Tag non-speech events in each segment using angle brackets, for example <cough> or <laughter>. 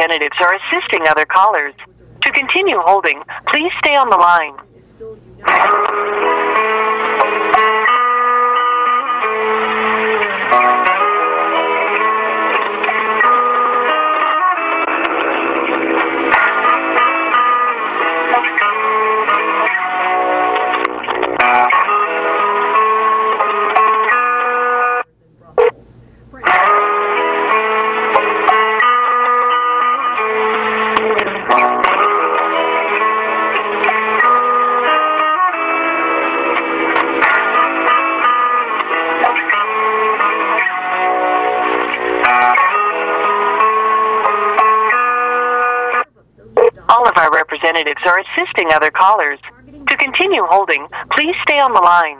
representatives are assisting other callers. To continue holding, please stay on the line. Representatives are assisting other callers. To continue holding, please stay on the line.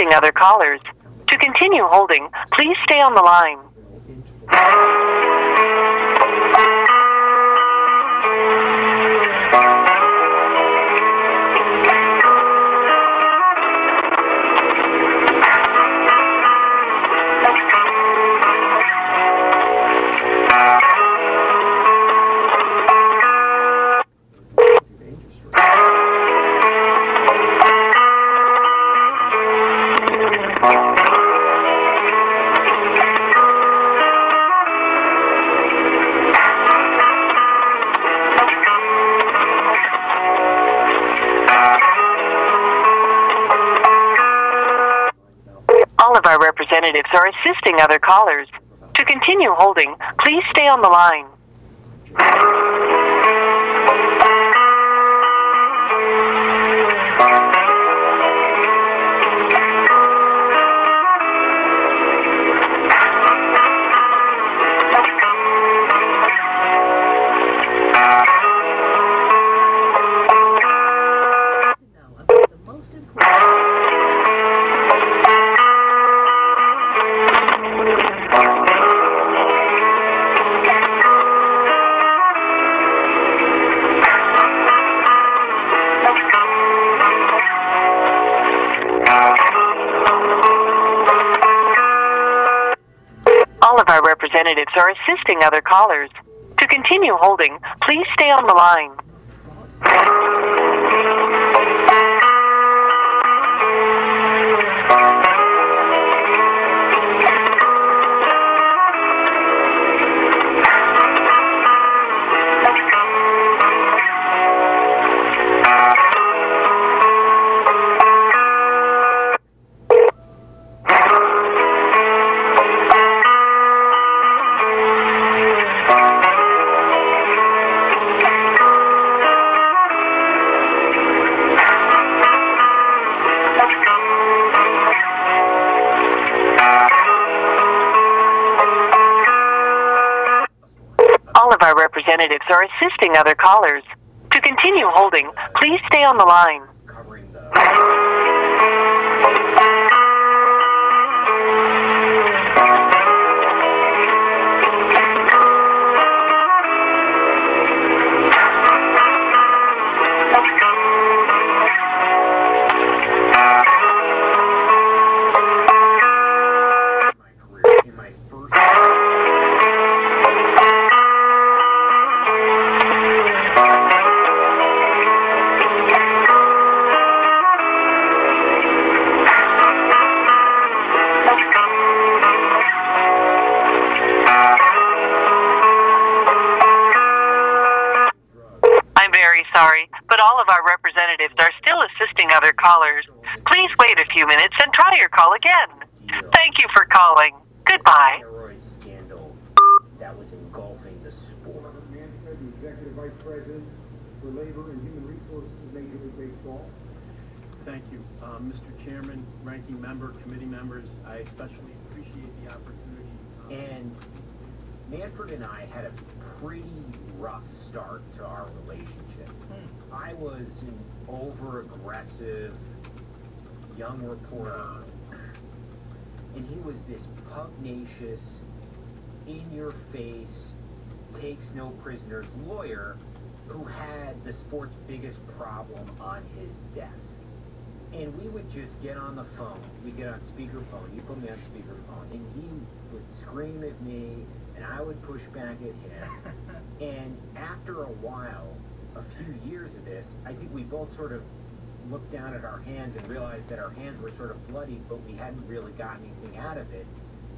Assisting other callers. To continue holding, please stay on the line. Representatives are assisting other callers. To continue holding, please stay on the line. Representatives are assisting other callers. To continue holding, please stay on the line. Representatives are assisting other callers. To continue holding, please stay on the line. Very sorry, but all of our representatives are still assisting other callers. Please wait a few minutes and try your call again. Thank you for calling. Goodbye. that was engulfing the sport. executive vice president Labor and Human Resources of Major League Baseball. Thank you. Um, Mr. Chairman, ranking member, committee members, I especially appreciate the opportunity. uh, And Manfred and I had a pretty rough start to our relationship. Hmm. I was an over-aggressive young reporter, and he was this pugnacious, in-your-face, takes no prisoners lawyer who had the sport's biggest problem on his desk. And we would just get on the phone. We'd get on speakerphone. You put me on speakerphone. And he would scream at me, and I would push back at him. <laughs> and after a while, a few years of this, I think we both sort of looked down at our hands and realized that our hands were sort of bloody, but we hadn't really gotten anything out of it.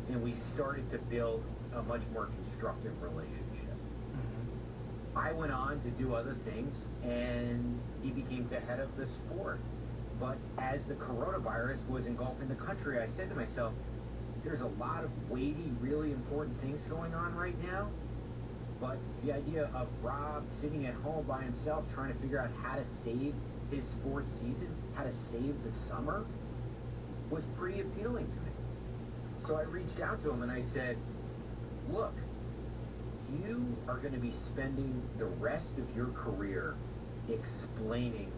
And we started to build a much more constructive relationship. Mm-hmm. I went on to do other things, and he became the head of the sport. But as the coronavirus was engulfing the country, I said to myself, there's a lot of weighty, really important things going on right now. But the idea of Rob sitting at home by himself trying to figure out how to save his sports season, how to save the summer, was pretty appealing to me. So I reached out to him and I said, look, you are going to be spending the rest of your career explaining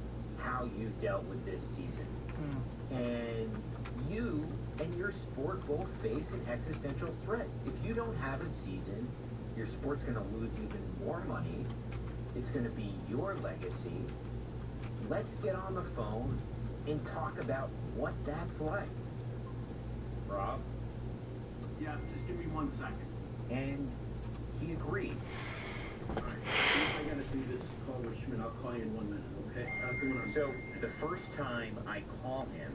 how you dealt with this season. Hmm. And you and your sport both face an existential threat. If you don't have a season, your sport's going to lose even more money. It's going to be your legacy. Let's get on the phone and talk about what that's like. Rob? Yeah, just give me one second. And he agreed. I gotta do this call with Schmidt. I'll call you in one minute, okay? Do on- So the first time I call him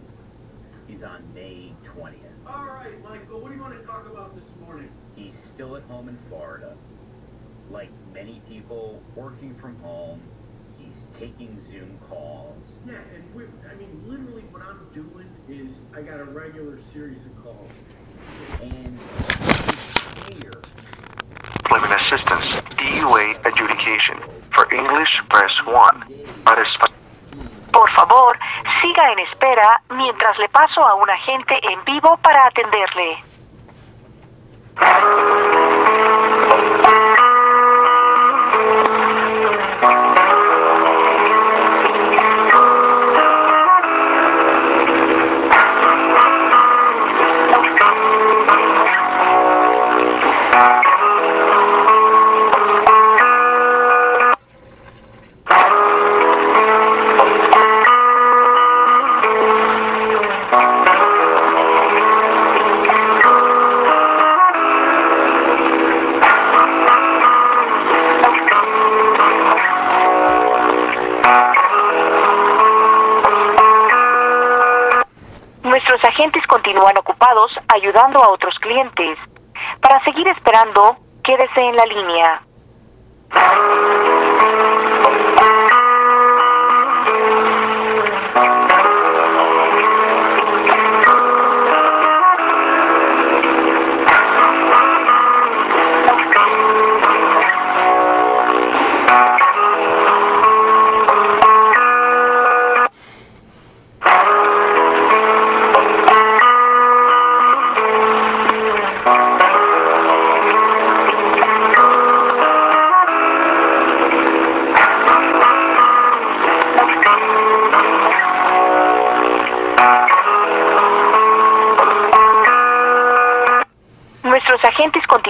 is on May 20th. All right, Michael, what do you want to talk about this morning? He's still at home in Florida. Like many people working from home, he's taking Zoom calls. Yeah, and we, I mean, literally what I'm doing is I got a regular series of calls. And here Adjudication. For English, press 1. Para Español. Por favor, siga en espera mientras le paso a un agente en vivo para atenderle. Continúan ocupados ayudando a otros clientes. Para seguir esperando, quédese en la línea.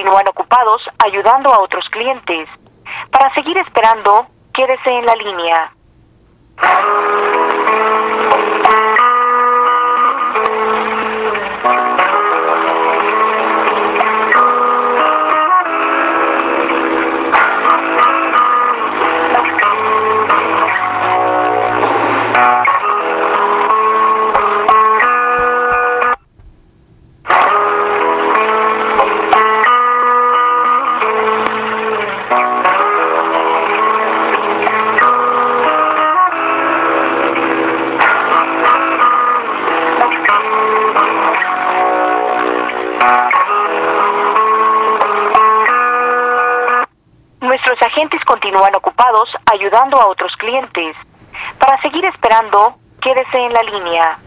Continúan ocupados ayudando a otros clientes. Para seguir esperando, quédese en la línea. Continúan ocupados ayudando a otros clientes. Para seguir esperando, quédese en la línea.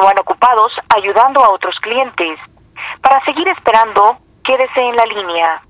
Continúan ocupados ayudando a otros clientes. Para seguir esperando, quédese en la línea.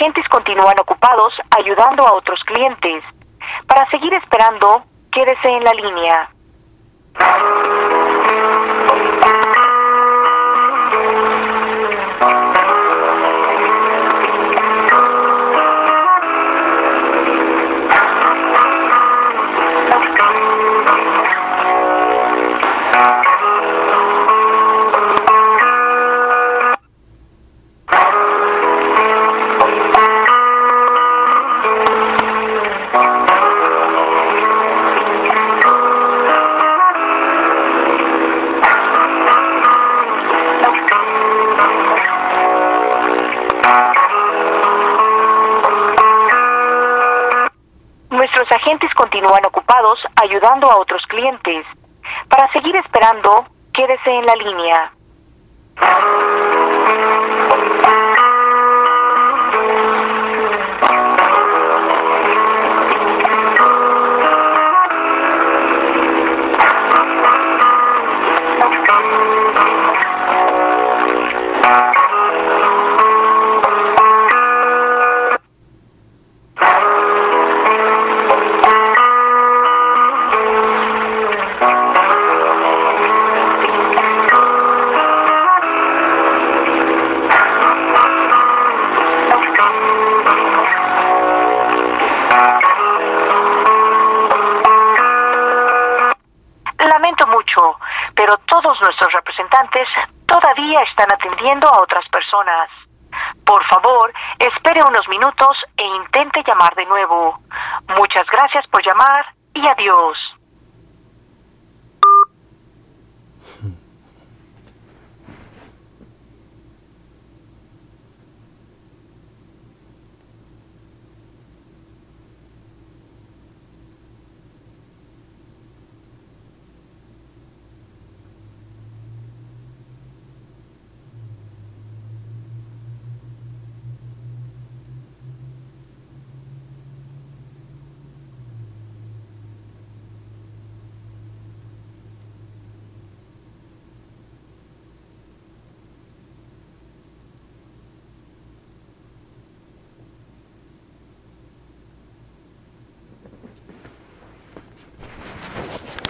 Agentes continúan ocupados ayudando a otros clientes. Para seguir esperando, quédese en la línea. Agentes continúan ocupados ayudando a otros clientes. Para seguir esperando, quédese en la línea. A otras personas. Por favor, espere unos minutos e intente llamar de nuevo. Muchas gracias por llamar y adiós.